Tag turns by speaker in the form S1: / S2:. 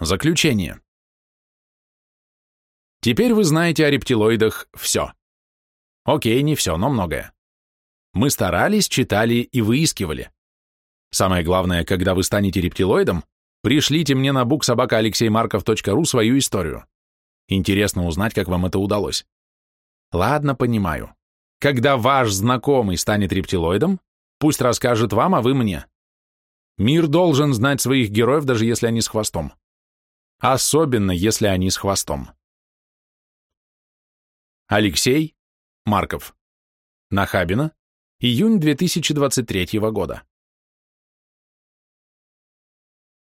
S1: Заключение. Теперь вы знаете о рептилоидах все. Окей, не все, но многое. Мы старались, читали и выискивали. Самое главное, когда вы станете рептилоидом, пришлите мне на booksobakaалексеймарков.ру свою историю. Интересно узнать, как вам это удалось. Ладно, понимаю. Когда ваш знакомый станет рептилоидом, пусть расскажет вам, а вы мне. Мир должен знать своих героев, даже если они с хвостом. Особенно, если они с хвостом. Алексей Марков. Нахабино. Июнь 2023 года.